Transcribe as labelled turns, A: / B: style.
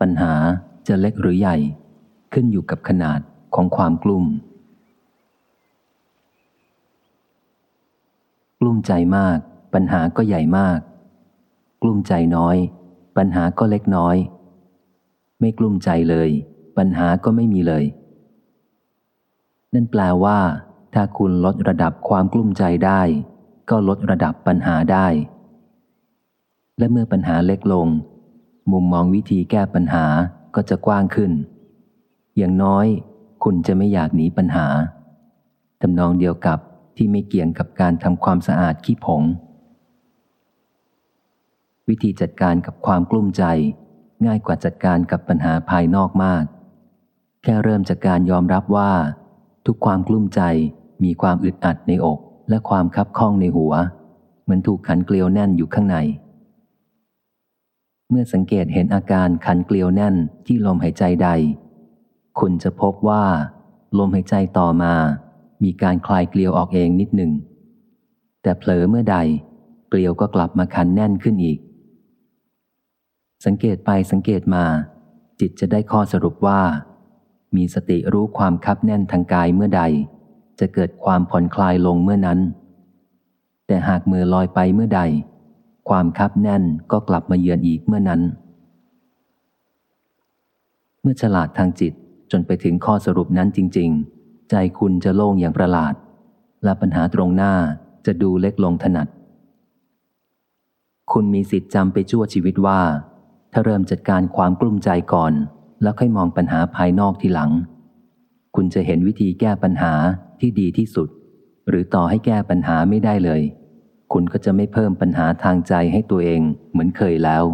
A: ปัญหาจะเล็กหรือใหญ่ ขึ้นอยู่กับขนาดของความกลุ่ม กลุ่มใจมาก ปัญหาก็ใหญ่มาก กลุ่มใจน้อย ปัญหาก็เล็กน้อย ไม่กลุ่มใจเลย ปัญหาก็ไม่มีเลย นั่นแปลว่า ถ้าคุณลดระดับความกลุ้มใจได้ ก็ลดระดับปัญหาได้ และเมื่อปัญหาเล็กลง มุมมองวิธีแก้ปัญหาก็จะกว้างขึ้น อย่างน้อย คุณจะไม่อยากหนีปัญหาทำนองเดียวกับที่ไม่เกี่ยงกับการทำความสะอาดขี้ผง วิธีจัดการกับความกลุ้มใจ ง่ายกว่าจัดการกับปัญหาภายนอกมาก แค่เริ่มจากการยอมรับว่า ทุกความกลุ้มใจมีความอึดอัดในอกและความคับข้องในหัว เหมือนถูกขันเกลียวแน่นอยู่ข้างใน เมื่อสังเกตเห็นอาการขันเกลียวแน่นที่ลมหายใจใด คุณจะพบว่า ลมหายใจต่อมา มีการคลายเกลียวออกเองนิดหนึ่ง แต่เผลอเมื่อใด เกลียวก็กลับมาคันแน่นขึ้นอีก สังเกตไปสังเกตมา จิตจะได้ข้อสรุปว่า มีสติรู้ความคับแน่นทางกายเมื่อใด จะเกิดความผ่อนคลายลงเมื่อนั้น แต่หากมือลอยไปเมื่อใด ความคับแน่นก็กลับมาเยือนอีกเมื่อนั้น เมื่อฉลาดทางจิตจนไปถึงข้อสรุปนั้นจริง ๆ ใจคุณจะโล่งอย่างประหลาด และปัญหาตรงหน้าจะดูเล็กลงถนัด คุณมีสิทธิ์จำไปชั่วชีวิตว่า ถ้าเริ่มจัดการความกลุ้มใจก่อน แล้วค่อยมองปัญหาภายนอกทีหลัง คุณจะเห็นวิธีแก้ปัญหาที่ดีที่สุด หรือต่อให้แก้ปัญหาไม่ได้เลย คุณก็จะไม่เพิ่มปัญหาทางใจให้ตัวเองเหมือนเคยแล้ว